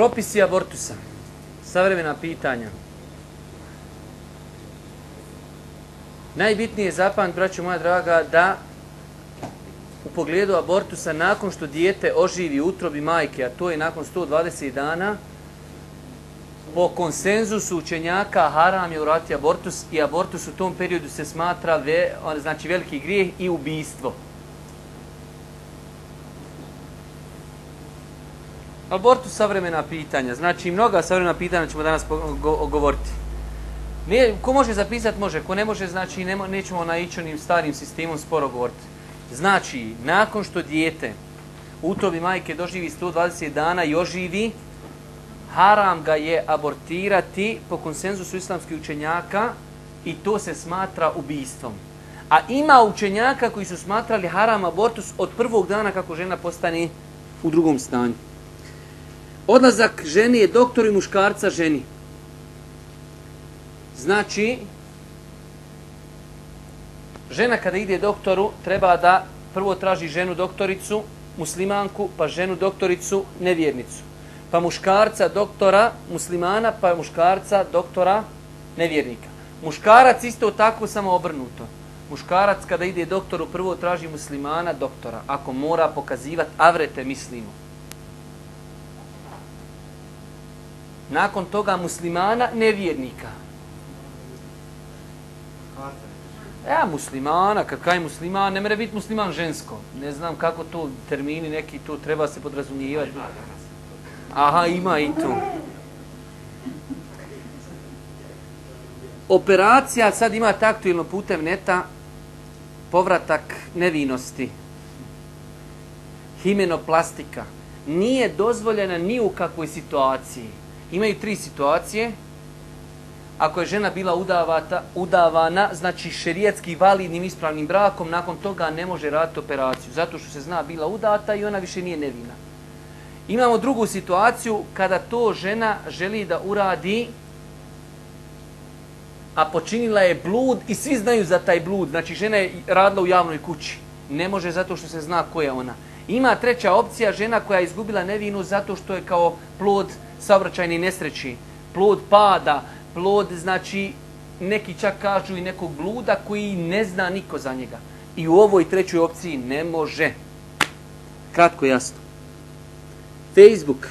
Propisi abortusa. Savremena pitanja. Najbitnije je zapamt, braćo moja draga, da u pogledu abortusa nakon što dijete oživi utrobi majke, a to je nakon 120 dana, po konsenzusu učenjaka haram je urati abortus i abortus u tom periodu se smatra ve, znači veliki grijeh i ubijstvo. Abortus savremena pitanja, znači mnoga savremena pitanja ćemo danas govoriti. Ne, ko može zapisati, može. Ko ne može, znači ne, nećemo naići onim starim sistemom sporo govoriti. Znači, nakon što dijete u majke doživi 120 dana i oživi, haram ga je abortirati po konsenzusu islamskih učenjaka i to se smatra ubijstvom. A ima učenjaka koji su smatrali haram abortus od prvog dana kako žena postane u drugom stanju. Odlazak ženi je doktor i muškarca ženi. Znači, žena kada ide doktoru treba da prvo traži ženu doktoricu, muslimanku, pa ženu doktoricu, nevjernicu. Pa muškarca doktora muslimana, pa muškarca doktora nevjernika. Muškarac isto tako samo obrnuto. Muškarac kada ide doktoru prvo traži muslimana doktora. Ako mora pokazivati avrete mislimo. Nakon toga muslimana nevjernika. Ja, muslimana, kad kaj musliman, ne mere biti musliman žensko. Ne znam kako to termini neki tu treba se podrazumijevati. Aha, ima i tu. Operacija sad ima taktilno putem neta povratak nevinosti. Himenoplastika. Nije dozvoljena ni u kakvoj situaciji. Imaju tri situacije ako je žena bila udavata, udavana, znači šerijetski validnim ispravnim brakom, nakon toga ne može raditi operaciju, zato što se zna bila udata i ona više nije nevina. Imamo drugu situaciju kada to žena želi da uradi, a počinila je blud i svi znaju za taj blud, znači žena je radila u javnoj kući. Ne može zato što se zna ko je ona. Ima treća opcija, žena koja je izgubila nevinu zato što je kao plod saobraćajne nesreći, plod pada, plod, znači, neki čak kažu i nekog bluda koji ne zna niko za njega. I u ovoj trećoj opciji ne može. Kratko jasno. Facebook.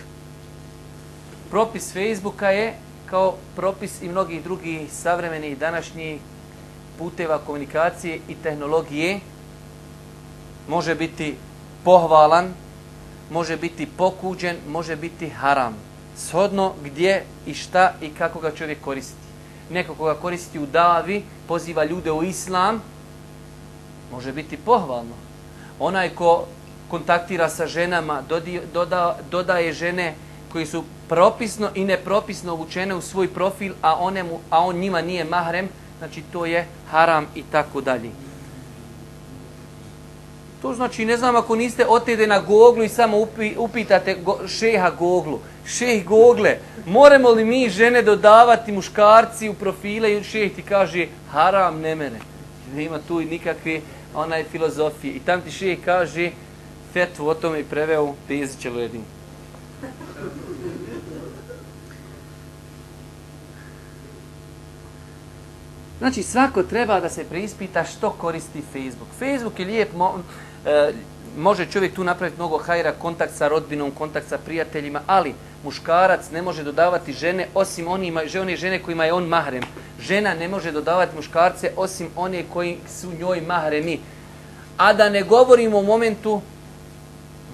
Propis Facebooka je kao propis i mnogih drugih savremenih današnjih puteva komunikacije i tehnologije može biti pohvalan, može biti pokuđen, može biti haram shodno gdje i šta i kako ga čovjek koristi. Neko koga koristi u davi, poziva ljude u islam, može biti pohvalno. Onaj ko kontaktira sa ženama, doda, dodaje žene koji su propisno i nepropisno obučene u svoj profil, a, one mu, a on njima nije mahrem, znači to je haram i tako dalje. To znači, ne znam, ako niste otede na Google i samo upitate šeha Google, šeh Google, moramo li mi žene dodavati muškarci u profile i šeh ti kaže haram ne mene. Nema tu nikakve onaj filozofije. I tam ti šeh kaže fetvu o tome i preveo Pezićelu jedin. Znači svako treba da se preispita što koristi Facebook. Facebook je lijep, e, može čovjek tu napraviti mnogo hajra, kontakt sa rodbinom, kontakt sa prijateljima, ali muškarac ne može dodavati žene osim onima, one žene kojima je on mahrem. Žena ne može dodavati muškarce osim one koji su njoj mahremi. A da ne govorimo o momentu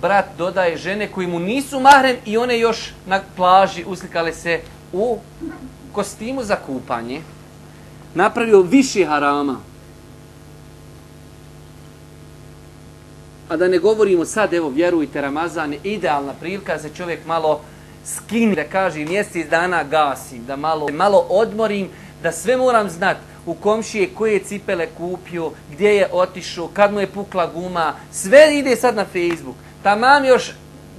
brat dodaje žene koji mu nisu mahrem i one još na plaži uslikale se u kostimu za kupanje. Napravio više harama. A da ne govorimo sad, evo, vjerujte, Ramazan je idealna prilika da se čovjek malo skini, da kaže mjesec dana gasim, da malo, malo odmorim, da sve moram znat u komšije koje je cipele kupio, gdje je otišao, kad mu je pukla guma, sve ide sad na Facebook. Tamam još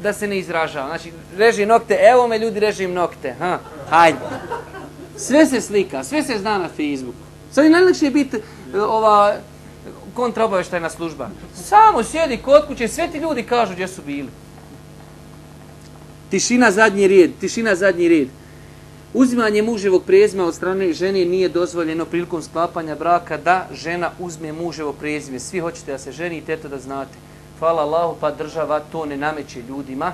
da se ne izražava. Znači, reži nokte, evo me ljudi, režim nokte. Ha, hajde. Sve se slika, sve se zna na Facebooku. Sad je najlakše biti e, ova kontraobaveštajna služba. Samo sjedi kod kuće, sve ti ljudi kažu gdje su bili. Tišina zadnji red, tišina zadnji red. Uzimanje muževog prezime od strane žene nije dozvoljeno prilikom sklapanja braka da žena uzme muževo prezime. Svi hoćete da se ženi i teto da znate. Hvala Allahu pa država to ne nameće ljudima.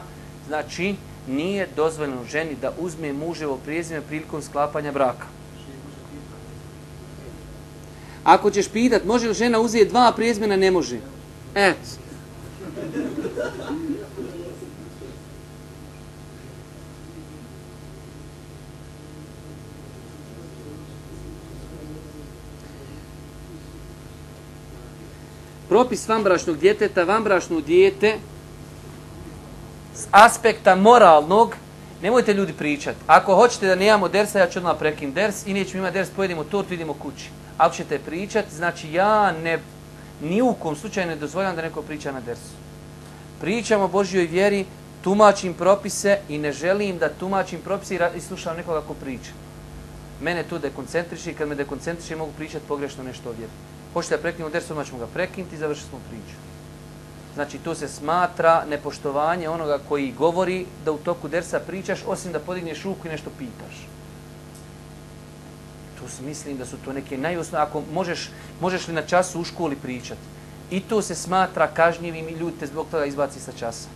Znači, nije dozvoljeno ženi da uzme muževo prezime prilikom sklapanja braka. Ako ćeš pitat, može li žena uzeti dva prezimena, ne može. Eto. propis vanbrašnog djeteta, vanbrašno dijete s aspekta moralnog, nemojte ljudi pričati. Ako hoćete da nemamo dersa, ja ću odmah prekim ders i nećemo imati ders, pojedimo to, vidimo kući. Ako ćete pričati, znači ja ne, ni u kom slučaju ne dozvoljam da neko priča na dersu. Pričam o Božjoj vjeri, tumačim propise i ne želim da tumačim propise i slušam nekoga ko priča. Mene tu dekoncentriši i kad me dekoncentriši mogu pričati pogrešno nešto o vjeri. Hoćete da prekinemo ders, odmah ćemo ga prekinuti i završiti smo priču. Znači, tu se smatra nepoštovanje onoga koji govori da u toku dersa pričaš, osim da podigneš ruku i nešto pitaš. Tu mislim da su to neke najosnovne, ako možeš, možeš li na času u školi pričati. I to se smatra kažnjivim i ljudi te zbog toga izbaci sa časa.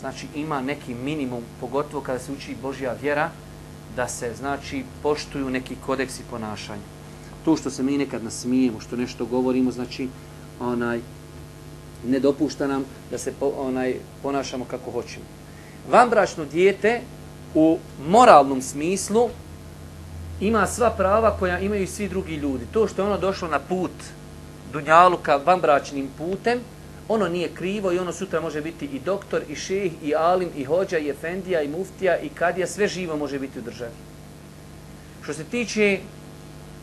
Znači, ima neki minimum, pogotovo kada se uči Božja vjera, da se, znači, poštuju neki kodeksi ponašanja to što se mi nekad nasmijemo, što nešto govorimo, znači onaj ne dopušta nam da se po, onaj ponašamo kako hoćemo. Vanbračno dijete u moralnom smislu ima sva prava koja imaju svi drugi ljudi. To što je ono došlo na put Dunjaluka vanbračnim putem, ono nije krivo i ono sutra može biti i doktor, i šejh, i alim, i hođa, i efendija, i muftija, i kadija, sve živo može biti u državi. Što se tiče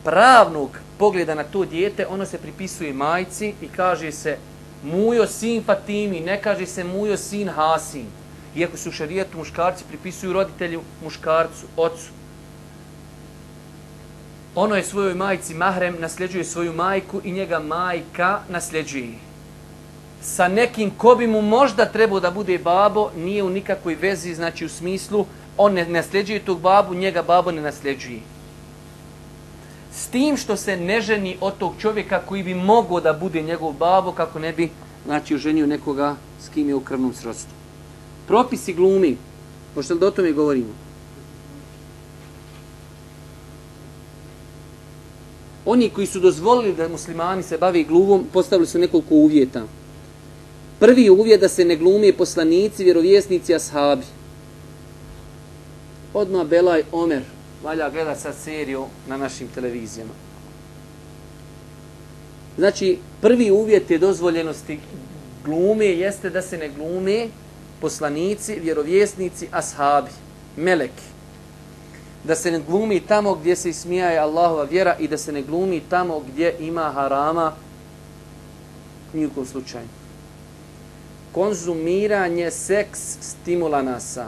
pravnog pogleda na to dijete, ono se pripisuje majci i kaže se mujo sin Fatimi, ne kaže se mujo sin Hasim. Iako su u šarijetu muškarci pripisuju roditelju muškarcu, ocu. Ono je svojoj majci mahrem, nasljeđuje svoju majku i njega majka nasljeđuje. Sa nekim ko bi mu možda trebao da bude babo, nije u nikakvoj vezi, znači u smislu, on ne nasljeđuje tog babu, njega babo ne nasljeđuje. S tim što se ne ženi od tog čovjeka koji bi mogao da bude njegov babo kako ne bi znači, oženio nekoga s kim je u krvnom srodstvu. Propisi glumi, pošto do tome govorimo. Oni koji su dozvolili da muslimani se bavi glumom, postavili su nekoliko uvjeta. Prvi uvjet da se ne glumije poslanici, vjerovjesnici, ashabi. Odmah Belaj Omer, valja gledati sad seriju na našim televizijama. Znači, prvi uvjet je dozvoljenosti glume jeste da se ne glume poslanici, vjerovjesnici, ashabi, meleki. Da se ne glumi tamo gdje se ismijaje Allahova vjera i da se ne glumi tamo gdje ima harama nijukom slučaju. Konzumiranje seks stimulanasa.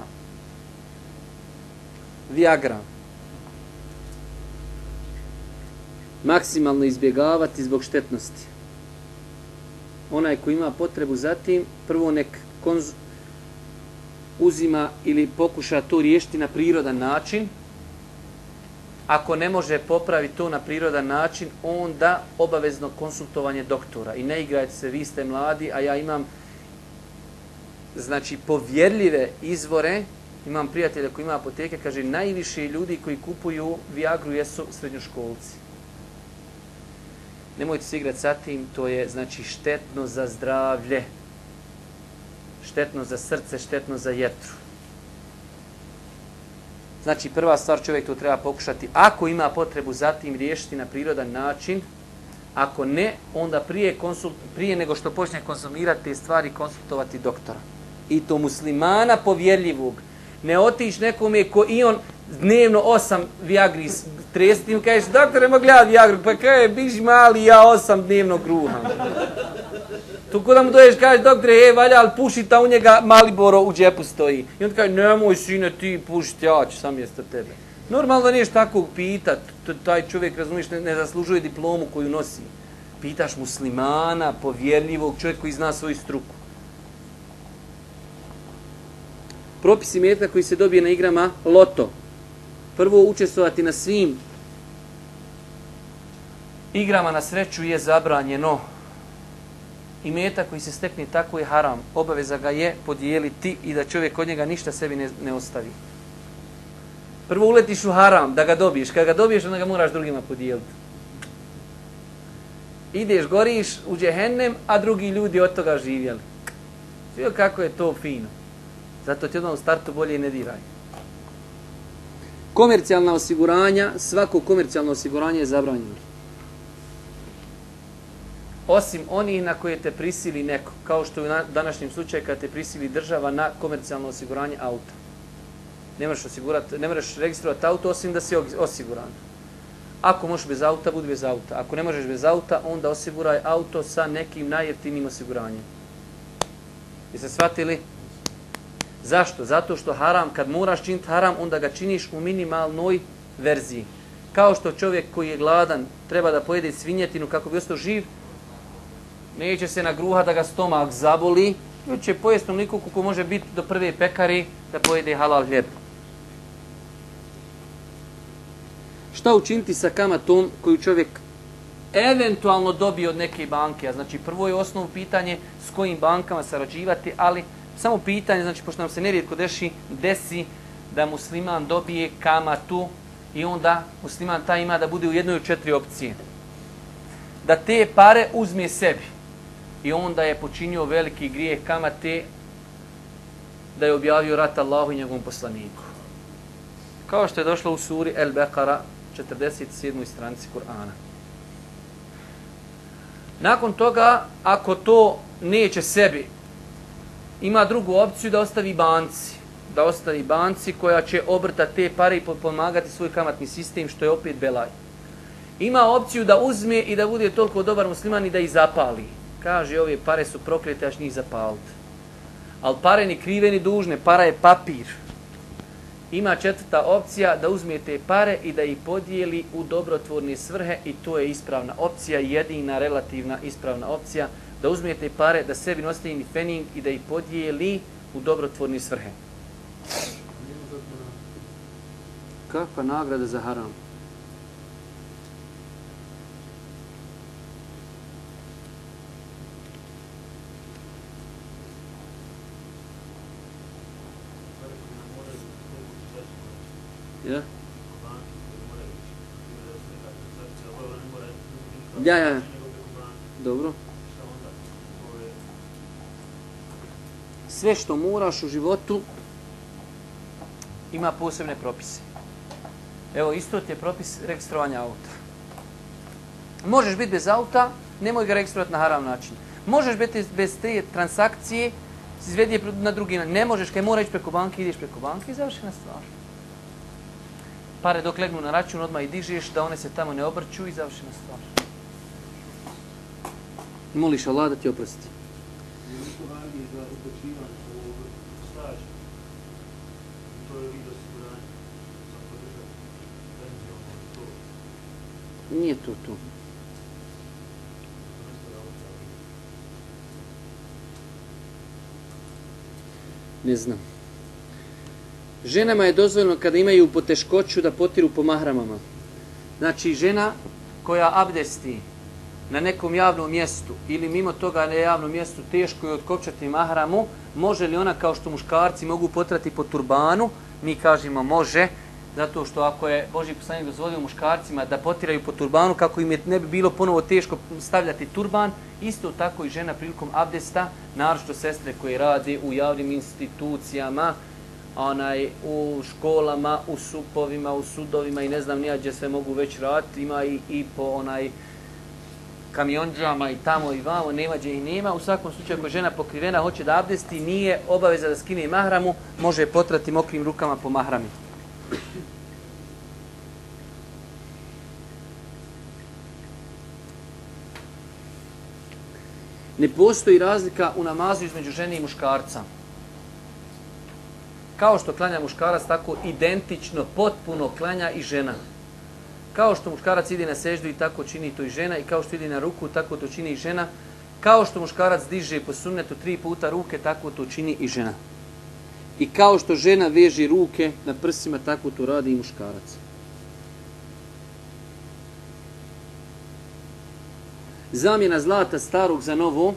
Viagra. Maksimalno izbjegavati zbog štetnosti. Onaj ko ima potrebu za tim, prvo nek konz uzima ili pokuša to riješiti na prirodan način. Ako ne može popraviti to na prirodan način, onda obavezno konsultovanje doktora. I ne igrajte se, vi ste mladi, a ja imam znači povjerljive izvore, imam prijatelja koji ima apoteke, kaže najviše ljudi koji kupuju Viagru jesu srednjoškolci nemojte se igrati sa tim, to je znači štetno za zdravlje, štetno za srce, štetno za jetru. Znači prva stvar čovjek to treba pokušati, ako ima potrebu za tim riješiti na prirodan način, Ako ne, onda prije, konsult, prije nego što počne konsumirati te stvari, konsultovati doktora. I to muslimana povjerljivog. Ne otiš nekome ko i on dnevno osam Viagri tresiti im kažeš, doktore, mogu gledati Viagru, pa kaj, biš mali, ja osam dnevno kruham. Tu kada mu doješ, kaže, doktore, e, valja, ali puši ta u njega Maliboro u džepu stoji. I on kaže, nemoj sine, ti pušiti, ja ću sam mjesto tebe. Normalno niješ tako pitat, taj čovjek, razumiješ, ne, ne zaslužuje diplomu koju nosi. Pitaš muslimana, povjerljivog, čovjek koji zna svoju struku. Propisi metka koji se dobije na igrama loto. Prvo učestvovati na svim igrama na sreću je zabranjeno. I meta koji se stekne tako je haram. Obaveza ga je podijeliti i da čovjek od njega ništa sebi ne, ne ostavi. Prvo uletiš u haram da ga dobiješ. Kada ga dobiješ, onda ga moraš drugima podijeliti. Ideš, goriš u džehennem, a drugi ljudi od toga živjeli. Sve kako je to fino. Zato ti odmah u startu bolje ne diraj. Komercijalna osiguranja, svako komercijalno osiguranje je zabranjeno. Osim onih na koje te prisili neko, kao što je u današnjem slučaju kad te prisili država na komercijalno osiguranje auta. Ne možeš, osigurati, ne možeš registrovati auto osim da si osiguran. Ako možeš bez auta, budi bez auta. Ako ne možeš bez auta, onda osiguraj auto sa nekim najjeftinim osiguranjem. Jeste shvatili? Zašto? Zato što haram, kad moraš činiti haram, onda ga činiš u minimalnoj verziji. Kao što čovjek koji je gladan treba da pojede svinjetinu kako bi ostao živ, neće se nagruha da ga stomak zaboli, već će pojesti onoliko kako može biti do prve pekari da pojede halal hljeb. Šta učiniti sa kamatom koju čovjek eventualno dobije od neke banke? A znači prvo je osnovno pitanje s kojim bankama sarađivati, ali samo pitanje, znači pošto nam se nerijetko deši, desi da musliman dobije kamatu i onda musliman ta ima da bude u jednoj od četiri opcije. Da te pare uzme sebi i onda je počinio veliki grijeh kamate da je objavio rat Allahu i njegovom poslaniku. Kao što je došlo u suri El Beqara, 47. stranici Kur'ana. Nakon toga, ako to neće sebi, ima drugu opciju da ostavi banci. Da ostavi banci koja će obrtati te pare i pomagati svoj kamatni sistem, što je opet belaj. Ima opciju da uzme i da bude toliko dobar musliman i da ih zapali kaže ove pare su proklete, aš njih zapaliti. Ali pare ni krive ni dužne, para je papir. Ima četvrta opcija da uzmete pare i da ih podijeli u dobrotvorne svrhe i to je ispravna opcija, jedina relativna ispravna opcija, da uzmete pare, da sebi nosite ni fening i da ih podijeli u dobrotvorne svrhe. Kakva nagrada za haram? Ja? Ja, ja. Dobro. Sve što moraš u životu ima posebne propise. Evo, isto ti je propis registrovanja auta. Možeš biti bez auta, nemoj ga registrovati na haram način. Možeš biti bez te transakcije, izvedi na drugi način. Ne možeš, kaj mora ići preko banke, ideš preko banke i završena stvar pare dok legnu na račun odmah i dižeš da one se tamo ne obrću i završena stvar. Moliš Allah da ti oprosti. Nije to to. Ne znam. Ženama je dozvoljeno kada imaju poteškoću da potiru po mahramama. Znači, žena koja abdesti na nekom javnom mjestu ili mimo toga na javnom mjestu teško je otkopčati mahramu, može li ona kao što muškarci mogu potrati po turbanu? Mi kažemo može, zato što ako je Boži poslanik dozvolio muškarcima da potiraju po turbanu, kako im je ne bi bilo ponovo teško stavljati turban, isto tako i žena prilikom abdesta, naročito sestre koje rade u javnim institucijama, onaj u školama, u supovima, u sudovima i ne znam nija gdje sve mogu već raditi, ima i, i po onaj kamionđama i tamo i vamo, nema gdje i nema. U svakom slučaju, ako žena pokrivena hoće da abdesti, nije obaveza da skine mahramu, može potrati mokrim rukama po mahrami. Ne postoji razlika u namazu između žene i muškarca. Kao što klanja muškarac, tako identično, potpuno klanja i žena. Kao što muškarac ide na seždu i tako čini to i žena i kao što ide na ruku, tako to čini i žena. Kao što muškarac diže po sunnetu tri puta ruke, tako to čini i žena. I kao što žena veži ruke na prsima, tako to radi i muškarac. Zamjena zlata starog za novo,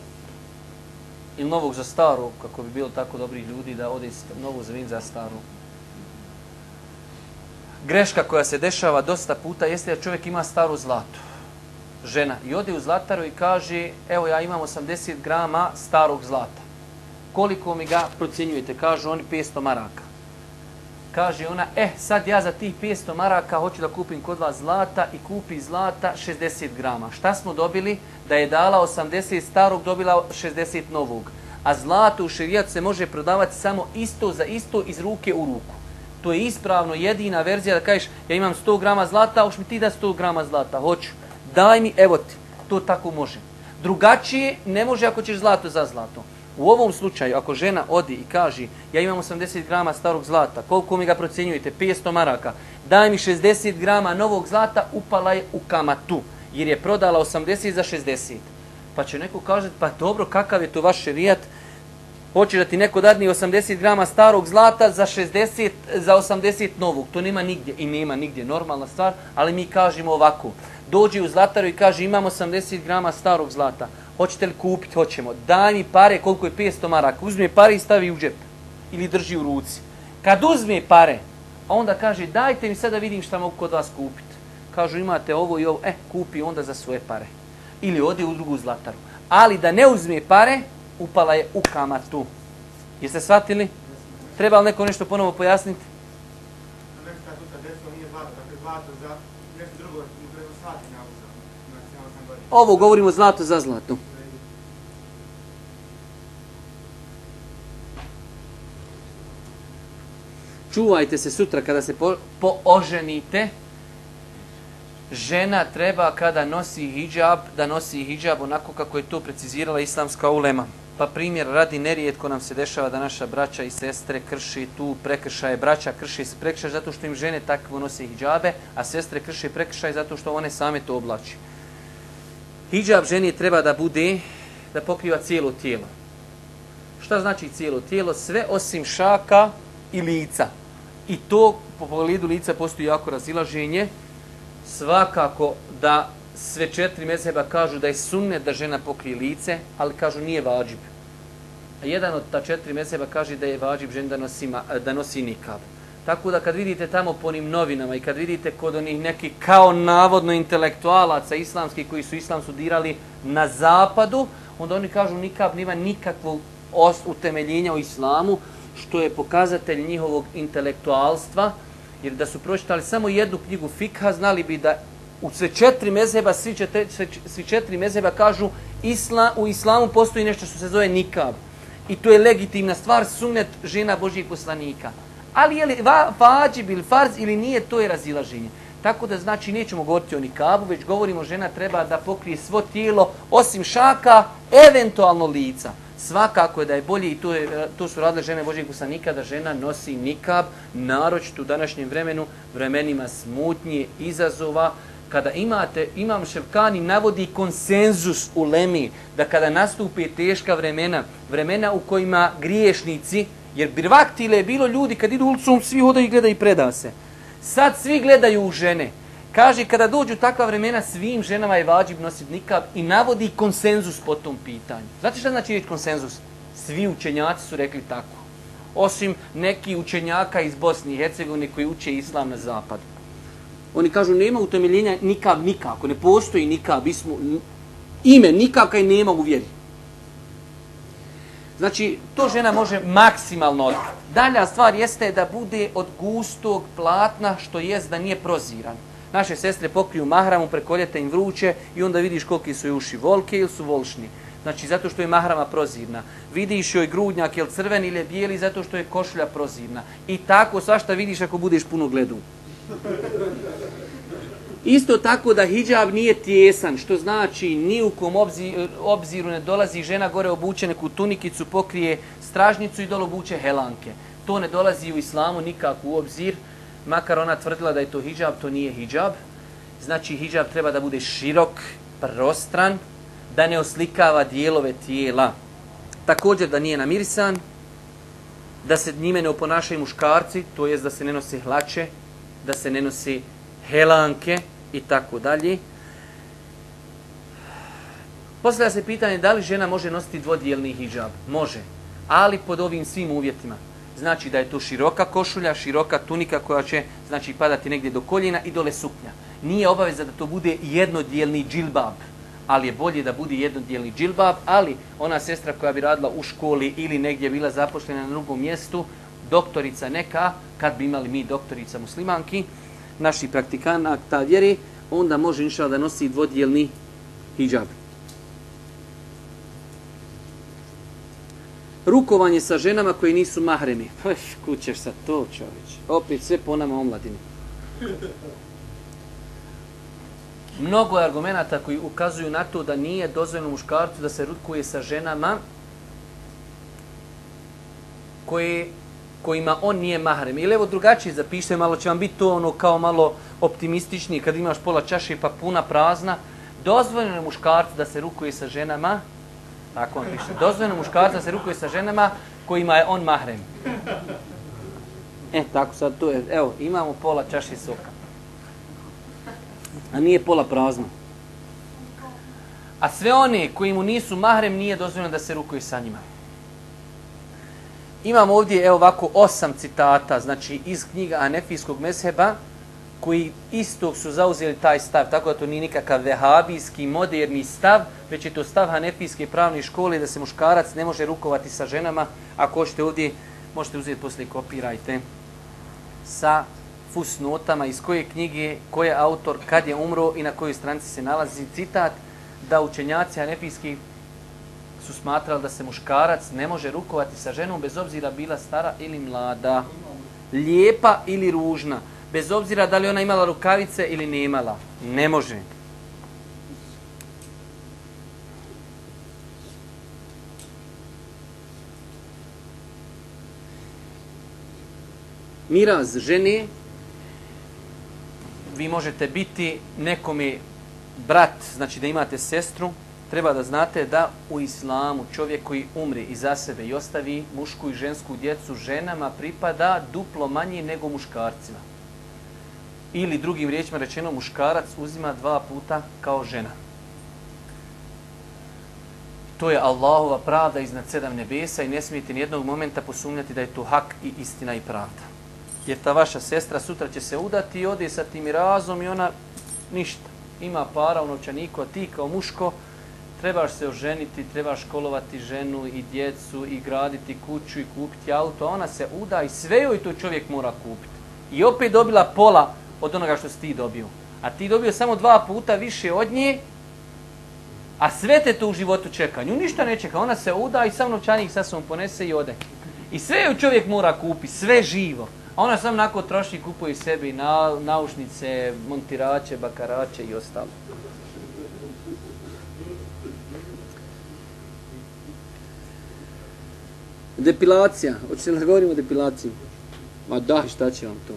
ili novog za staro, kako bi bilo tako dobrih ljudi da ode novu za vin za staru. Greška koja se dešava dosta puta jeste da čovjek ima staru zlatu. Žena. I ode u zlataru i kaže, evo ja imam 80 grama starog zlata. Koliko mi ga procjenjujete? Kažu oni 500 maraka. Kaže ona, eh, sad ja za tih 500 maraka hoću da kupim kod vas zlata i kupi zlata 60 grama. Šta smo dobili? Da je dala 80 starog, dobila 60 novog. A zlato u šerijat se može prodavati samo isto za isto iz ruke u ruku. To je ispravno jedina verzija da kažeš ja imam 100 grama zlata, hoćeš mi ti da 100 grama zlata? Hoću. Daj mi, evo ti. To tako može. Drugačije ne može ako ćeš zlato za zlato. U ovom slučaju, ako žena odi i kaže ja imam 80 grama starog zlata, koliko mi ga procjenjujete? 500 maraka. Daj mi 60 grama novog zlata, upala je u kamatu. Jer je prodala 80 za 60. Pa će neko kažeti, pa dobro, kakav je to vaš šerijat? Hoće da ti neko dadni 80 grama starog zlata za 60, za 80 novog. To nema nigdje i nema nigdje. Normalna stvar, ali mi kažemo ovako. Dođi u zlataru i kaže imam 80 grama starog zlata hoćete li kupiti, hoćemo, daj mi pare koliko je 500 maraka, uzme pare i stavi u džep ili drži u ruci. Kad uzme pare, onda kaže dajte mi sada da vidim šta mogu kod vas kupiti. Kažu imate ovo i ovo, e, kupi onda za svoje pare. Ili ode u drugu zlataru. Ali da ne uzme pare, upala je u kamatu. Jeste shvatili? Treba li neko nešto ponovo pojasniti? Ovo govorimo zlato za zlato. Čuvajte se sutra kada se po, pooženite. Žena treba kada nosi hijab, da nosi hijab onako kako je to precizirala islamska ulema. Pa primjer, radi nerijetko nam se dešava da naša braća i sestre krši tu prekršaje. Braća krši se prekršaje zato što im žene takvo nose hijabe, a sestre krši prekršaje zato što one same to oblači. Hijab ženi treba da bude, da pokriva cijelo tijelo. Šta znači cijelo tijelo? Sve osim šaka i lica. I to po pogledu lica postoji jako razilaženje. Svakako da sve četiri mezheba kažu da je sunnet da žena pokrije lice, ali kažu nije vađib. Jedan od ta četiri mezheba kaže da je vađib žena da nosi, da nosi nikab. Tako da kad vidite tamo po onim novinama i kad vidite kod onih neki kao navodno intelektualaca islamski koji su islam studirali na zapadu, onda oni kažu nikab nima nikakvog utemeljenja u islamu, što je pokazatelj njihovog intelektualstva, jer da su pročitali samo jednu knjigu fikha, znali bi da u sve četiri mezheba, svi, četiri, svi četiri mezheba kažu isla, u islamu postoji nešto što se zove nikab. I to je legitimna stvar, sunnet žena Božijeg poslanika. Ali je li va, vađib ili farz ili nije, to je razilaženje. Tako da znači nećemo govoriti o nikabu, već govorimo žena treba da pokrije svo tijelo, osim šaka, eventualno lica. Svakako je da je bolje i to, je, to su radile žene Božeg poslanika da žena nosi nikab, naročito u današnjem vremenu, vremenima smutnje, izazova, kada imate, imam Ševkani navodi konsenzus u Lemi, da kada nastupe teška vremena, vremena u kojima griješnici, jer birvaktile je bilo ljudi kad idu ulicom, svi hodaju i gledaju i preda se. Sad svi gledaju u žene. Kaže, kada dođu takva vremena, svim ženama je vađib nositi nikab i navodi konsenzus po tom pitanju. Znate šta znači reći konsenzus? Svi učenjaci su rekli tako. Osim neki učenjaka iz Bosne i Hercegovine koji uče islam na zapadu. Oni kažu, nema utemeljenja nikab nikako, ne postoji nikab, ismu, ime nikab kaj nema u vjeri. Znači, to žena može maksimalno otkriti. Dalja stvar jeste da bude od gustog platna, što jest da nije proziran. Naše sestre pokriju mahramu, preko ljeta im vruće i onda vidiš koliki su uši volke ili su volšni. Znači, zato što je mahrama prozirna. Vidiš joj grudnjak, jel crven ili je bijeli, zato što je košulja prozirna. I tako svašta vidiš ako budeš puno gledu. Isto tako da hijab nije tjesan, što znači ni u kom obziru ne dolazi žena gore obuče neku tunikicu, pokrije stražnicu i dole obuče helanke. To ne dolazi u islamu nikako u obzir, makar ona tvrdila da je to hijab, to nije hijab. Znači hijab treba da bude širok, prostran, da ne oslikava dijelove tijela. Također da nije namirisan, da se njime ne oponašaju muškarci, to jest da se ne nose hlače, da se ne nose helanke i tako dalje. Postavlja se pitanje da li žena može nositi dvodijelni hijab. Može, ali pod ovim svim uvjetima. Znači da je to široka košulja, široka tunika koja će znači padati negdje do koljena i dole suknja. Nije obaveza da to bude jednodijelni džilbab ali je bolje da bude jednodijelni džilbab, ali ona sestra koja bi radila u školi ili negdje bila zaposlena na drugom mjestu, doktorica neka, kad bi imali mi doktorica muslimanki, naši praktikanata vjeri, onda može inša da nosi dvodijelni hijab. Rukovanje sa ženama koji nisu mahremi. Kućeš sa to čovječ. Opet sve po nama omladini. Mnogo je argumenta koji ukazuju na to da nije dozvoljeno muškarcu da se rukuje sa ženama koje, kojima on nije mahrem. Ili evo drugačije zapišite, malo će vam biti to ono kao malo optimističnije kad imaš pola čaše pa puna prazna. Dozvoljeno je muškarcu da se rukuje sa ženama, tako on piše, dozvoljeno je muškarcu da se rukuje sa ženama kojima je on mahrem. E, tako sad to je, evo, imamo pola čaše soka a nije pola prazno. A sve one koji mu nisu mahrem nije dozvoljeno da se rukuje sa njima. Imamo ovdje evo ovako osam citata, znači iz knjiga Anefijskog mezheba, koji istog su zauzeli taj stav, tako da to nije nikakav vehabijski, moderni stav, već je to stav Hanefijske pravne škole da se muškarac ne može rukovati sa ženama. Ako hoćete ovdje, možete uzeti poslije kopirajte sa fusnotama iz koje knjige, ko je autor, kad je umro i na kojoj stranici se nalazi citat da učenjaci anefijski su smatrali da se muškarac ne može rukovati sa ženom bez obzira bila stara ili mlada, lijepa ili ružna, bez obzira da li ona imala rukavice ili ne imala. Ne može. Miraz žene vi možete biti nekome brat, znači da imate sestru, treba da znate da u islamu čovjek koji umri iza sebe i ostavi mušku i žensku djecu ženama pripada duplo manje nego muškarcima. Ili drugim riječima rečeno muškarac uzima dva puta kao žena. To je Allahova pravda iznad sedam nebesa i ne smijete nijednog momenta posumnjati da je to hak i istina i pravda jer ta vaša sestra sutra će se udati i ode sa tim razom i ona ništa. Ima para u novčaniku, a ti kao muško trebaš se oženiti, trebaš školovati ženu i djecu i graditi kuću i kupiti auto. Ona se uda i sve joj to čovjek mora kupiti. I opet dobila pola od onoga što si ti dobio. A ti dobio samo dva puta više od nje, a sve te to u životu čeka. Nju ništa ne čeka. Ona se uda i sam novčanik sa sobom ponese i ode. I sve joj čovjek mora kupiti, sve živo. A ona sam nakon troši kupuje sebi na, naušnice, montirače, bakarače i ostalo. Depilacija. Hoćete da govorimo o depilaciji? Ma da, šta će vam to?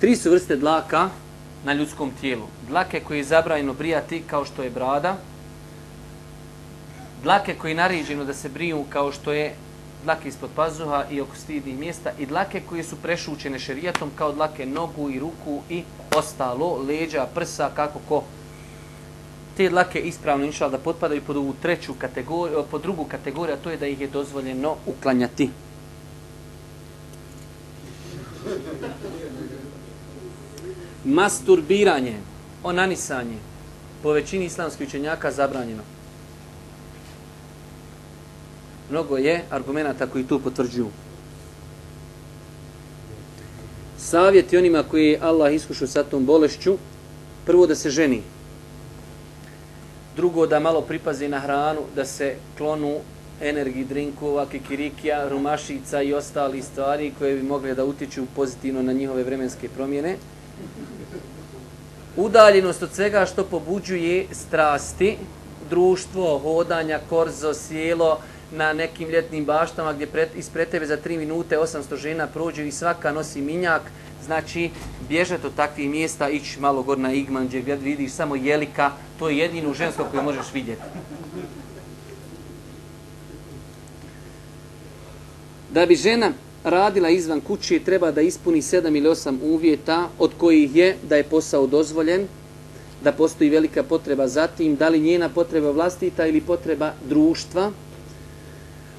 Tri su vrste dlaka na ljudskom tijelu. Dlake koje je zabranjeno brijati kao što je brada. Dlake koje je naređeno da se briju kao što je dlake ispod pazuha i oko stidnih mjesta i dlake koje su prešućene šerijatom kao dlake nogu i ruku i ostalo, leđa, prsa, kako ko. Te dlake ispravno inšal da potpadaju pod ovu treću kategoriju, pod drugu kategoriju, a to je da ih je dozvoljeno uklanjati. Masturbiranje, onanisanje, po većini islamskih učenjaka zabranjeno. Mnogo je argumenta koji tu potvrđuju. savjeti onima koji Allah iskušao sa tom bolešću, prvo da se ženi. Drugo da malo pripazi na hranu, da se klonu energiji drinkova, kikirikija, rumašica i ostali stvari koje bi mogle da utiču pozitivno na njihove vremenske promjene. Udaljenost od svega što pobuđuje strasti, društvo, hodanja, korzo, sjelo, na nekim ljetnim baštama gdje pred, ispred tebe za 3 minute 800 žena prođe i svaka nosi minjak, znači bježati od takvih mjesta, ići malo gor na Igman gdje vidiš samo jelika, to je jedino žensko koje možeš vidjeti. Da bi žena radila izvan kuće treba da ispuni 7 ili 8 uvjeta od kojih je da je posao dozvoljen, da postoji velika potreba za tim, da li njena potreba vlastita ili potreba društva,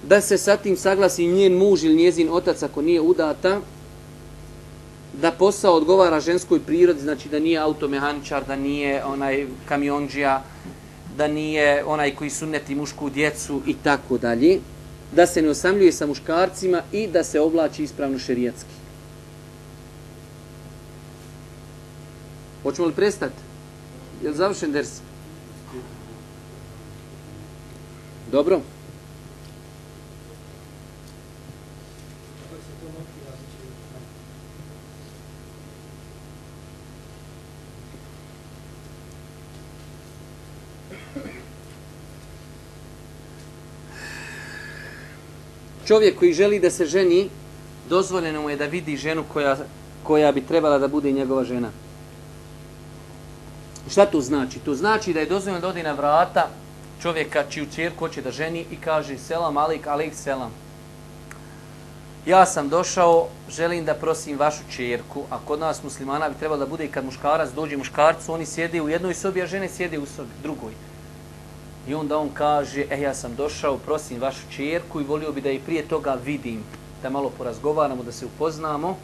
da se sa tim saglasi njen muž ili njezin otac ako nije udata, da posao odgovara ženskoj prirodi, znači da nije automehaničar, da nije onaj kamionđija, da nije onaj koji suneti mušku djecu i tako dalje, da se ne osamljuje sa muškarcima i da se oblači ispravno šerijatski. Hoćemo li prestati? Je li završen ders? Dobro. Čovjek koji želi da se ženi, dozvoljeno mu je da vidi ženu koja, koja bi trebala da bude njegova žena. Šta to znači? To znači da je dozvoljeno da ode na vrata čovjeka čiju čerku hoće da ženi i kaže selam alik, alik selam. Ja sam došao, želim da prosim vašu čerku, a kod nas muslimana bi trebalo da bude i kad muškarac dođe muškarcu, oni sjede u jednoj sobi, a žene sjede u sobi, drugoj. I onda on kaže, e ja sam došao, prosim vašu čerku i volio bi da i prije toga vidim, da malo porazgovaramo, da se upoznamo.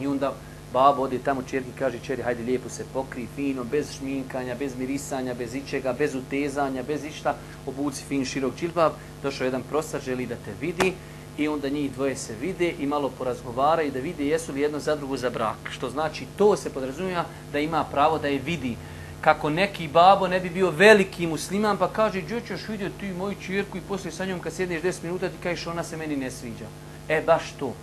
I onda babo ode tamo čerki kaže, čeri, hajde lijepo se pokri, fino, bez šminkanja, bez mirisanja, bez ičega, bez utezanja, bez išta, obuci fin, širok čilbav. Došao jedan prostar, želi da te vidi i onda njih dvoje se vide i malo porazgovara i da vide jesu li jedno za drugo za brak. Što znači, to se podrazumija da ima pravo da je vidi kako neki babo ne bi bio veliki musliman, pa kaže, gdje ćeš ti moju čirku i poslije sa njom kad sjedneš 10 minuta ti kažeš ona se meni ne sviđa. E, baš to.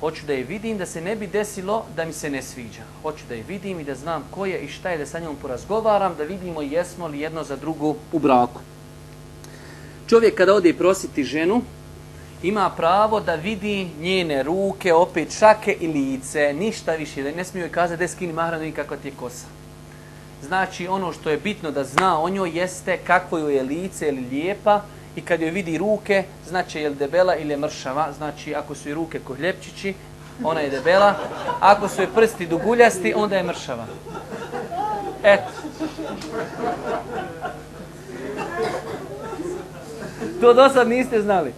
Hoću da je vidim, da se ne bi desilo da mi se ne sviđa. Hoću da je vidim i da znam ko je i šta je, da sa njom porazgovaram, da vidimo jesmo li jedno za drugo u braku. Čovjek kada ode prositi ženu, ima pravo da vidi njene ruke, opet šake i lice, ništa više, ne smiju joj kazati da skini mahran i kakva ti je kosa. Znači ono što je bitno da zna o njoj jeste kako joj je lice ili lijepa i kad joj vidi ruke, znači je li debela ili je mršava. Znači ako su joj ruke ko hljepčići, ona je debela. Ako su joj prsti duguljasti, onda je mršava. Eto. To do sad niste znali.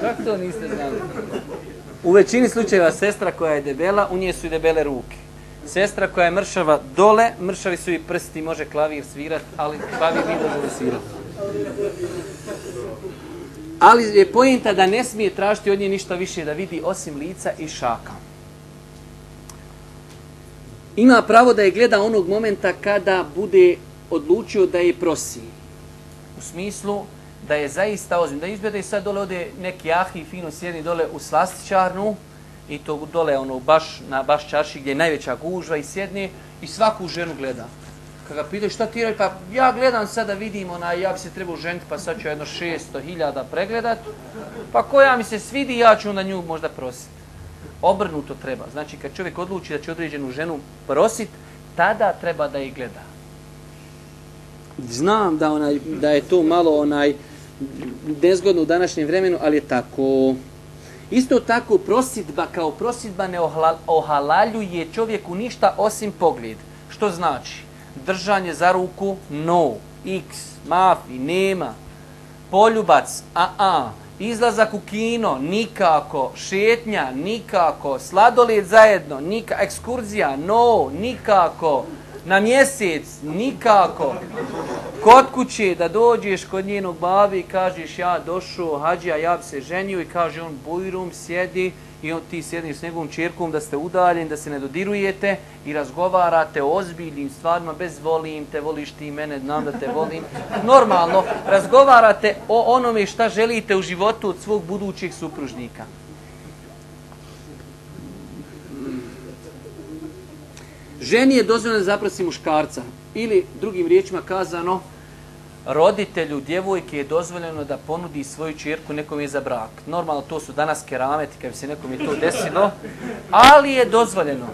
Kako to niste znali? U većini slučajeva sestra koja je debela, u nje su i debele ruke. Sestra koja je mršava dole, mršavi su i prsti, može klavir svirat, ali klavir nije može svirat. Ali je pojenta da ne smije tražiti od nje ništa više da vidi osim lica i šaka. Ima pravo da je gleda onog momenta kada bude odlučio da je prosi. U smislu da je zaista ozim. Da izgleda i sad dole ode neki ahi fino sjedi dole u slastičarnu, i to dole ono baš na baš čaši gdje je najveća gužva i sjedne i svaku ženu gleda. Kad ga pitaš šta ti radi, pa ja gledam sad da vidim, ona, ja bi se trebao ženiti, pa sad ću jedno 600.000 pregledat, pa koja mi se svidi, ja ću onda nju možda prositi. Obrnuto treba. Znači, kad čovjek odluči da će određenu ženu prositi, tada treba da je gleda. Znam da, onaj, da je to malo onaj nezgodno u današnjem vremenu, ali je tako. Isto tako prosidba kao prosidba ne ohalaljuje čovjeku ništa osim pogled. Što znači? Držanje za ruku, no. X, mafi, nema. Poljubac, a a. Izlazak u kino, nikako. Šetnja, nikako. Sladoled zajedno, nikako. Ekskurzija, no, nikako. Na mjesec, nikako. kod kuće da dođeš kod njenog babi i kažeš ja došao, hađija, ja bi se ženio i kaže on bujrum, sjedi i on ti sjediš s njegovom čerkom da ste udaljeni, da se ne dodirujete i razgovarate o ozbiljnim stvarima, bez volim te, voliš ti mene, znam da te volim. Normalno, razgovarate o onome šta želite u životu od svog budućeg supružnika. Ženi je dozvoljeno da zaprosi muškarca. Ili, drugim riječima kazano, roditelju djevojke je dozvoljeno da ponudi svoju čerku nekom je za brak. Normalno to su danas kerameti kad bi se nekom je to desilo, ali je dozvoljeno.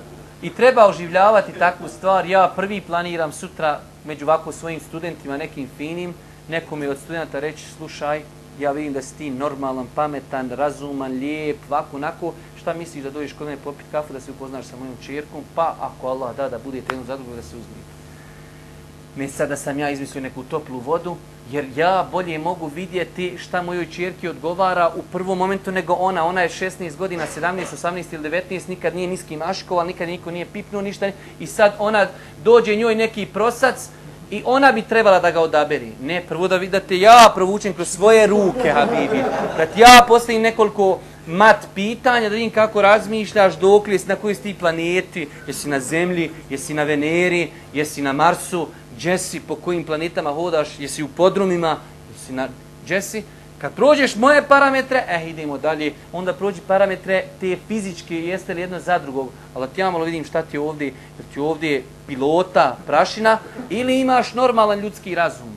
I treba oživljavati takvu stvar. Ja prvi planiram sutra među ovako svojim studentima, nekim finim, nekom je od studenta reći, slušaj, ja vidim da si ti normalan, pametan, razuman, lijep, ovako, onako, šta misliš da dođeš kod mene popiti kafu, da se upoznaš sa mojom čerkom, pa ako Allah da, da budete jednu za da se uzmijete. Mi sada sam ja izmislio neku toplu vodu, jer ja bolje mogu vidjeti šta mojoj čerki odgovara u prvom momentu nego ona. Ona je 16 godina, 17, 18 ili 19, nikad nije niski maškova, nikad niko nije pipnuo ništa. I sad ona dođe njoj neki prosac i ona bi trebala da ga odaberi. Ne, prvo da vidite ja provučem kroz svoje ruke, Habibi. Da ti ja postavim nekoliko mat pitanja, da vidim kako razmišljaš, dok li na kojoj si ti planeti, jesi na Zemlji, jesi na Veneri, jesi na Marsu, Jesse, po kojim planetama hodaš, jesi u podrumima, jesi na Jesse. Kad prođeš moje parametre, eh, idemo dalje, onda prođi parametre te fizičke, jeste li jedno za drugog, ali ti ja malo vidim šta ti je ovdje, jer ti ovdje pilota, prašina, ili imaš normalan ljudski razum.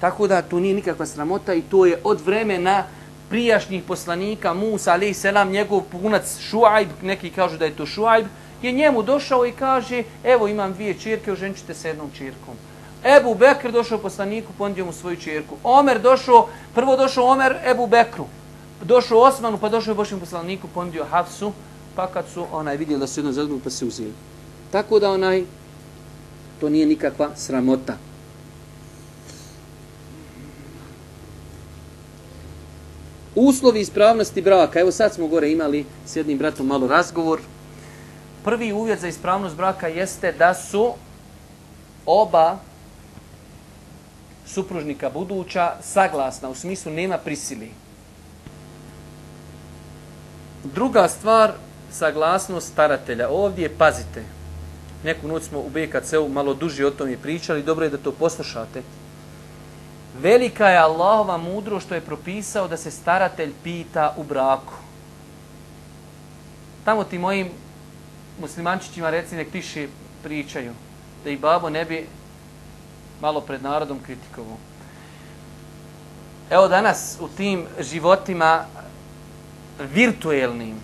Tako da tu nije nikakva sramota i to je od vremena prijašnjih poslanika, Musa, ali selam, njegov punac Šuajb, neki kažu da je to Šuajb, je njemu došao i kaže, evo imam dvije čirke, oženit ćete se jednom čirkom. Ebu Bekr došao poslaniku, pondio mu svoju čirku. Omer došao, prvo došao Omer Ebu Bekru. Došao Osmanu, pa došao je Božjem poslaniku, pondio Hafsu, pa kad su onaj vidjeli da su jedno zadrugu, pa se uzeli. Tako da onaj, to nije nikakva sramota. Uslovi ispravnosti braka. Evo sad smo gore imali s jednim bratom malo razgovor prvi uvjet za ispravnost braka jeste da su oba supružnika buduća saglasna, u smislu nema prisili. Druga stvar, saglasnost staratelja. Ovdje pazite, neku noć smo u BKC-u malo duži o tom je pričali, dobro je da to poslušate. Velika je Allahova mudro što je propisao da se staratelj pita u braku. Tamo ti mojim muslimančićima reci nek tiše pričaju. Da i babo ne bi malo pred narodom kritikovao. Evo danas u tim životima virtuelnim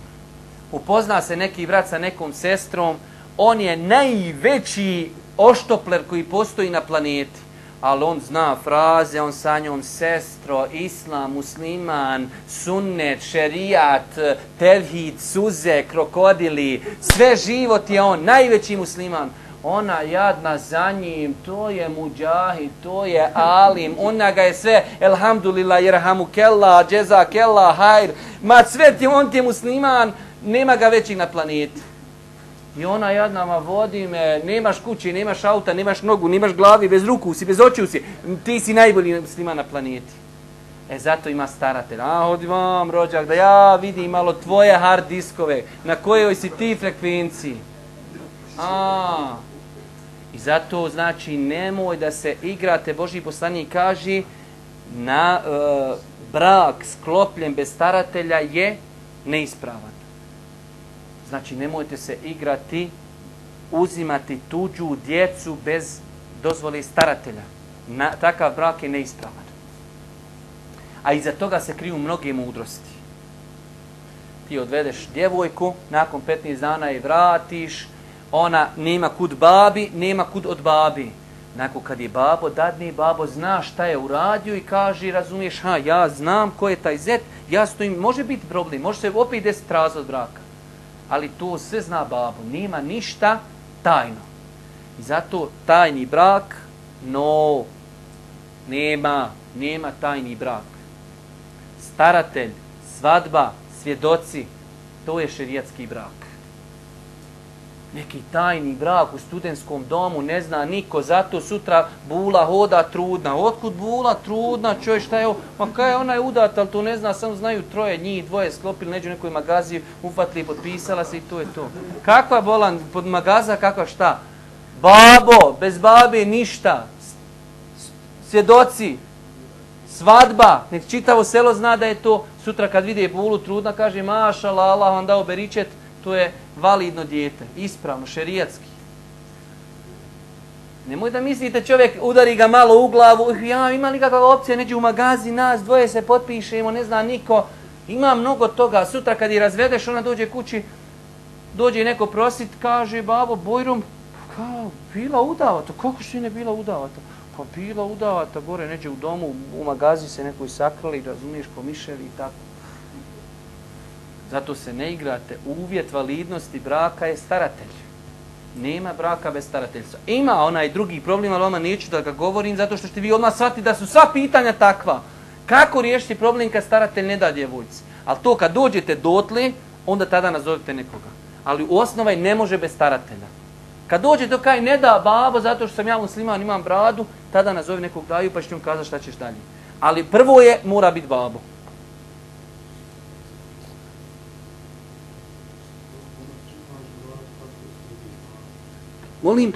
upozna se neki brat sa nekom sestrom, on je najveći oštopler koji postoji na planeti ali on zna fraze, on sa njom sestro, islam, musliman, sunnet, šerijat, tevhid, suze, krokodili, sve život je on, najveći musliman. Ona jadna za njim, to je muđahid, to je alim, ona ga je sve, elhamdulillah, jerhamu kella, džeza kella, hajr, ma sve ti, on ti je musliman, nema ga većih na planeti. I ona jadnama vodi me, nemaš kući, nemaš auta, nemaš nogu, nemaš glavi, bez ruku si, bez očiju si. Ti si najbolji muslima na planeti. E zato ima staratelj. A, hodi vam, rođak, da ja vidim malo tvoje hard diskove. Na kojoj si ti frekvenciji? A, i zato znači nemoj da se igrate. Boži poslanik kaže na e, brak sklopljen bez staratelja je neispravan. Znači, nemojte se igrati, uzimati tuđu djecu bez dozvole staratelja. Na, takav brak je neispravan. A iza toga se kriju mnoge mudrosti. Ti odvedeš djevojku, nakon 15 dana je vratiš, ona nema kud babi, nema kud od babi. Nakon kad je babo dadni, babo zna šta je uradio i kaže, razumiješ, ha, ja znam ko je taj zet, ja stojim, može biti problem, može se opet desiti razvod braka ali to sve zna babo. Nema ništa tajno. I zato tajni brak, no, nema, nema tajni brak. Staratelj, svadba, svjedoci, to je šerijatski brak. Neki tajni brak u studentskom domu, ne zna niko, zato sutra bula hoda trudna. Otkud bula trudna, čoj šta je ovo? Ma kaj je ona je udata, ali to ne zna, samo znaju troje njih, dvoje sklopili neđu nekoj magaziji, ufatili, potpisala se i to je to. Kakva bolan, pod magaza, kakva šta? Babo, bez babe ništa. Svjedoci, svadba, nek čitavo selo zna da je to, sutra kad vidi bulu trudna, kaže mašala, Allah vam dao beričet, to je validno dijete, ispravno, šerijatski. Nemoj da mislite čovjek udari ga malo u glavu, ja ima li kakva opcija, neđe u magazi, nas dvoje se potpišemo, ne zna niko. Ima mnogo toga, sutra kad je razvedeš, ona dođe kući, dođe neko prosit, kaže, babo, Bojrum, kao, bila udavata, kako si ne bila udavata? Pa bila udavata, gore neđe u domu, u magazi se nekoj sakrali, razumiješ, pomišljali i tako. Zato se ne igrate. Uvjet validnosti braka je staratelj. Nema braka bez starateljstva. Ima onaj drugi problem, ali vama neću da ga govorim, zato što ćete vi odmah shvatiti da su sva pitanja takva. Kako riješiti problem kad staratelj ne da djevojci? Ali to kad dođete dotle, onda tada nazovite nekoga. Ali u osnovaj ne može bez staratelja. Kad dođe do kaj ne da babo zato što sam ja musliman, imam bradu, tada nazovi nekog daju pa ćete mu kazati šta ćeš dalje. Ali prvo je, mora biti babo. Molim?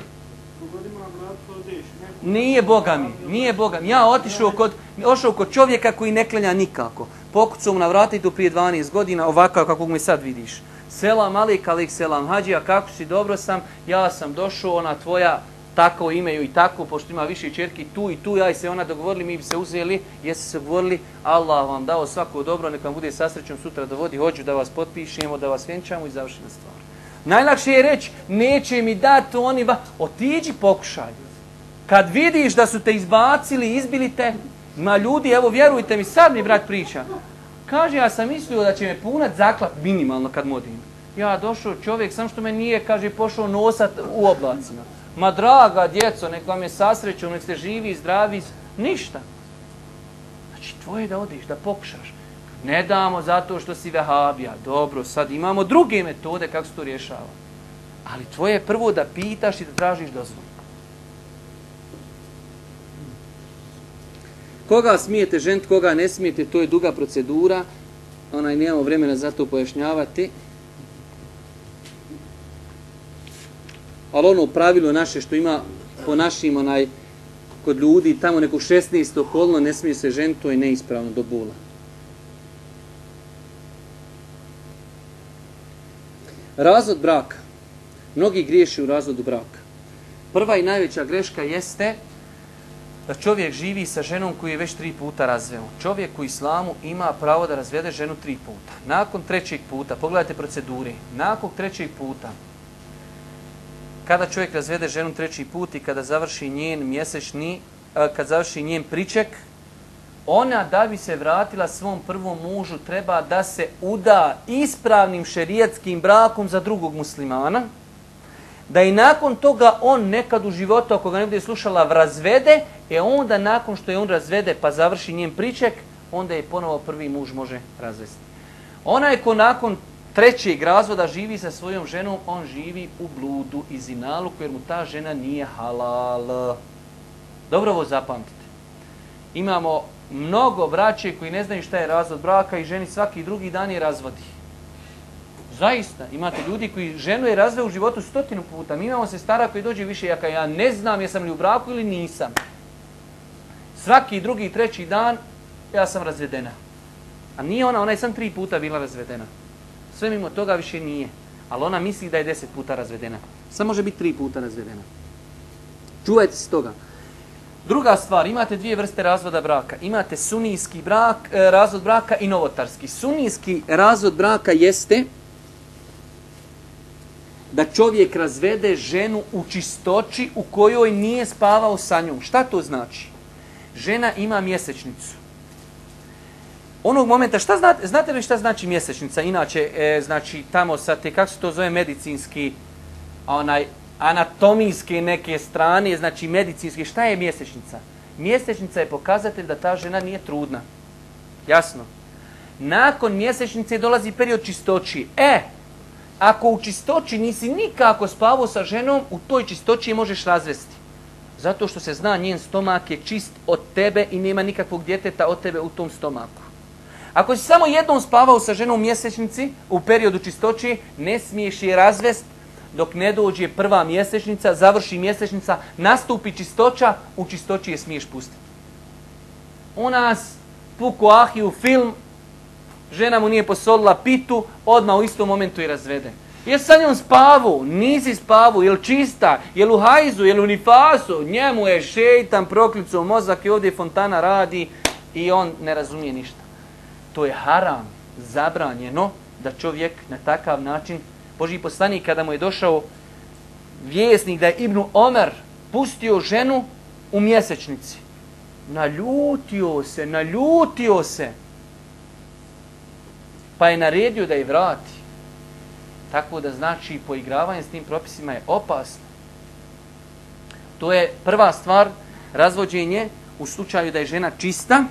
Nije Boga mi, nije Boga mi. Ja otišao kod, ošao kod čovjeka koji ne klenja nikako. Pokucao mu na vrata i tu prije 12 godina, ovakav kako mi sad vidiš. Selam alik, alik selam hađija, kako si, dobro sam, ja sam došao, ona tvoja, tako imaju i tako, pošto ima više čerki, tu i tu, ja i se ona dogovorili, mi bi se uzeli, jeste se govorili, Allah vam dao svako dobro, neka vam bude sasrećom sutra dovodi, hoću da vas potpišemo, da vas vjenčamo i završena stvar. Najlakše je reći, neće mi dati oni, ba... otiđi pokušaj. Kad vidiš da su te izbacili, izbili te, ma ljudi, evo vjerujte mi, sad mi brat priča. Kaže, ja sam mislio da će me punat zaklap minimalno kad modim. Ja došao čovjek, sam što me nije, kaže, pošao nosat u oblacima. Ma draga djeco, nek vam je sasreću, nek ste živi, zdravi, ništa. Znači, tvoje da odiš, da pokušaš. Ne damo zato što si vehabija. Dobro, sad imamo druge metode kako se to rješava. Ali tvoje je prvo da pitaš i da tražiš dozvolu. Koga smijete žent, koga ne smijete, to je duga procedura. Onaj, nemamo vremena za to pojašnjavati. Ali ono pravilo naše što ima po našim onaj, kod ljudi, tamo neko 16. okolno, ne smije se žent, to je neispravno do bola. Razvod braka. Mnogi griješi u razvodu braka. Prva i najveća greška jeste da čovjek živi sa ženom koju je već tri puta razveo. Čovjek u islamu ima pravo da razvede ženu tri puta. Nakon trećeg puta, pogledajte procedure, nakon trećeg puta, kada čovjek razvede ženu treći put i kada završi njen mjesečni, eh, kad završi njen priček, ona da bi se vratila svom prvom mužu treba da se uda ispravnim šerijatskim brakom za drugog muslimana, da i nakon toga on nekad u životu, ako ga ne bude slušala, razvede, e onda nakon što je on razvede pa završi njen priček, onda je ponovo prvi muž može razvesti. Onaj ko nakon trećeg razvoda živi sa svojom ženom, on živi u bludu i zinalu, jer mu ta žena nije halal. Dobro ovo zapamtite. Imamo mnogo braće koji ne znaju šta je razvod braka i ženi svaki drugi dan je razvodi. Zaista, imate ljudi koji ženu je razveo u životu stotinu puta. Mi imamo se stara koji dođe više, jaka ja ne znam jesam li u braku ili nisam. Svaki drugi i treći dan ja sam razvedena. A nije ona, ona je sam tri puta bila razvedena. Sve mimo toga više nije. Ali ona misli da je deset puta razvedena. Samo može biti tri puta razvedena. Čuvajte se toga. Druga stvar, imate dvije vrste razvoda braka. Imate sunijski brak, e, razvod braka i novotarski. Sunijski razvod braka jeste da čovjek razvede ženu u čistoći u kojoj nije spavao sa njom. Šta to znači? Žena ima mjesečnicu. Onog momenta, šta znate, znate li šta znači mjesečnica? Inače, e, znači tamo sa te, kako se to zove medicinski, onaj, anatomijske neke strane, znači medicinske, šta je mjesečnica? Mjesečnica je pokazatelj da ta žena nije trudna. Jasno. Nakon mjesečnice dolazi period čistoći. E, ako u čistoći nisi nikako spavao sa ženom, u toj čistoći možeš razvesti. Zato što se zna njen stomak je čist od tebe i nema nikakvog djeteta od tebe u tom stomaku. Ako si samo jednom spavao sa ženom u mjesečnici, u periodu čistoći, ne smiješ je razvest dok ne dođe prva mjesečnica, završi mjesečnica, nastupi čistoća, u čistoći je smiješ pustiti. U nas puku ahiju film, žena mu nije posolila pitu, odmah u istom momentu je razvede. Je sa njom spavu, nisi spavu, jel čista, jel u hajzu, jel u nifasu, njemu je šeitan proklicu mozak i ovdje fontana radi i on ne razumije ništa. To je haram, zabranjeno da čovjek na takav način, Boži poslanik kada mu je došao vjesnik da je Ibnu Omer pustio ženu u mjesečnici. Naljutio se, naljutio se. Pa je naredio da je vrati. Tako da znači poigravanje s tim propisima je opasno. To je prva stvar, razvođenje u slučaju da je žena čista.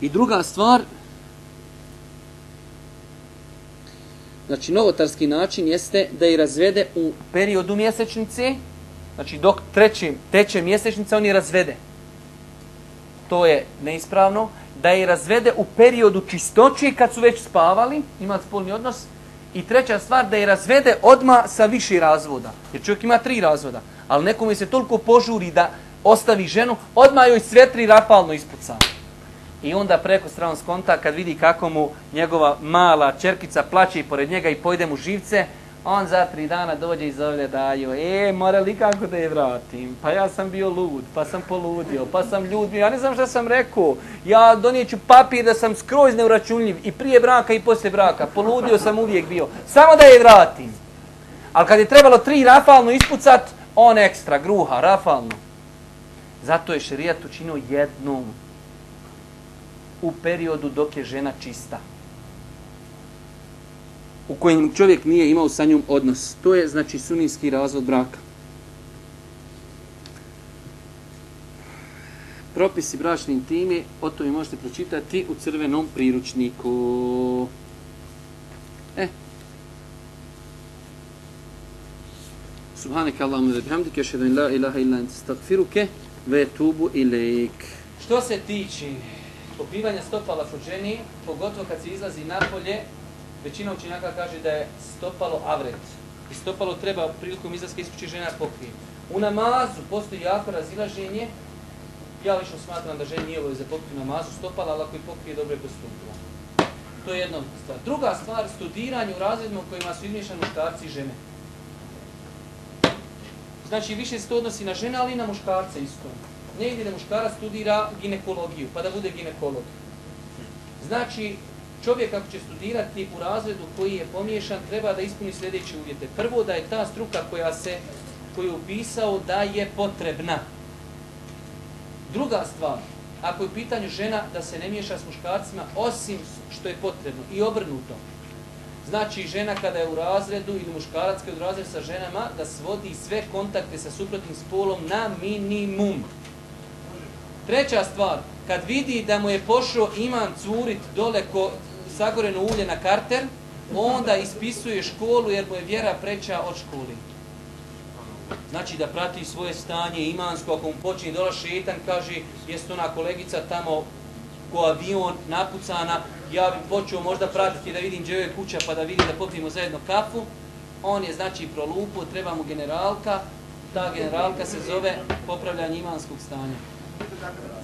I druga stvar, znači novotarski način jeste da je razvede u periodu mjesečnice, znači dok treći, teče mjesečnica, on je razvede. To je neispravno. Da je razvede u periodu čistoće kad su već spavali, ima spolni odnos, i treća stvar, da je razvede odma sa više razvoda. Jer čovjek ima tri razvoda. Ali nekome se toliko požuri da ostavi ženu, odmah joj sve tri rafalno ispuca. I onda preko stranog skonta, kad vidi kako mu njegova mala čerkica plaće pored njega i pojde mu živce, on za tri dana dođe i zove daju, e, mora li kako da je vratim? Pa ja sam bio lud, pa sam poludio, pa sam ljud ja ne znam šta sam rekao. Ja donijeću papir da sam skroz neuračunljiv i prije braka i poslije braka. Poludio sam uvijek bio. Samo da je vratim. Ali kad je trebalo tri rafalno ispucat, on ekstra, gruha, rafalno. Zato je šerijat učinio jednom u periodu dok je žena čista u kojem čovjek nije imao sa njom odnos. To je znači sunijski razvod braka. Propisi bračne intime, o tome možete pročitati u crvenom priručniku. E. Subhanak Allahumma wa bihamdika ashhadu an la ilaha illa anta astaghfiruka wa atubu ilaik. Što se tiče popivanja stopala kod ženi, pogotovo kad se izlazi napolje, Većina učenjaka kaže da je stopalo avret. I stopalo treba prilikom izlaska iskući žena pokrije. U namazu postoji jako razilaženje. Ja lično smatram da ženi nije za pokriju namazu stopala, ali ako i pokrije dobro je postupila. To je jedna stvar. Druga stvar, studiranje u razredima u kojima su izmješani muškarci i žene. Znači, više se to odnosi na žene, ali i na muškarce isto. Negdje da muškara studira ginekologiju, pa da bude ginekolog. Znači, čovjek ako će studirati u razredu koji je pomiješan, treba da ispuni sljedeće uvjete. Prvo da je ta struka koja se koju je upisao da je potrebna. Druga stvar, ako je u pitanju žena da se ne miješa s muškarcima osim što je potrebno i obrnuto. Znači žena kada je u razredu ili muškarac kada je u razredu sa ženama da svodi sve kontakte sa suprotnim spolom na minimum. Treća stvar, kad vidi da mu je pošao iman curit dole ko, sagoreno ulje na karter, onda ispisuje školu jer mu je vjera preća od školi. Znači da prati svoje stanje imansko, ako mu počne dola šetan, kaže, jeste ona kolegica tamo ko avion napucana, ja bih počeo možda pratiti da vidim gdje je kuća pa da vidim da popijemo zajedno kafu. On je znači prolupo, treba mu generalka, ta generalka se zove popravljanje imanskog stanja.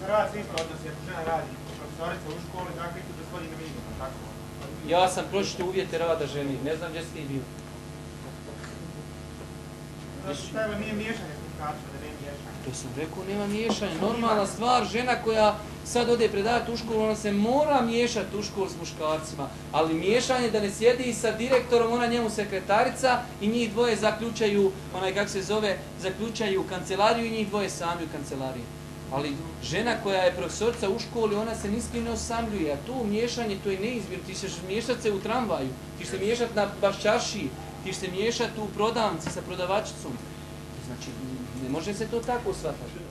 Za rad se isto odnosi, ako žena radi profesorica u školi, dakle, minimum, tako? Ja sam pročito uvjete rada ženi, ne znam gdje. Znači, nije miješanje da nema miješanje. To sam rekao, nema miješanja. Normalna stvar, žena koja sad ode predavati u školu, ona se mora miješati u školu s muškarcima. Ali miješanje da ne sjedi sa direktorom, ona njemu sekretarica i njih dvoje zaključaju, onaj kak se zove, zaključaju kancelariju i njih dvoje sami u kancelariji. Ali žena koja je profesorca u školi, ona se niski ne osamljuje, a to miješanje, to je neizbir, ti ćeš miješati se u tramvaju, ti ćeš se miješati na baščaši, ti ćeš se miješati u prodavnici sa prodavačicom. Znači, ne može se to tako shvatati.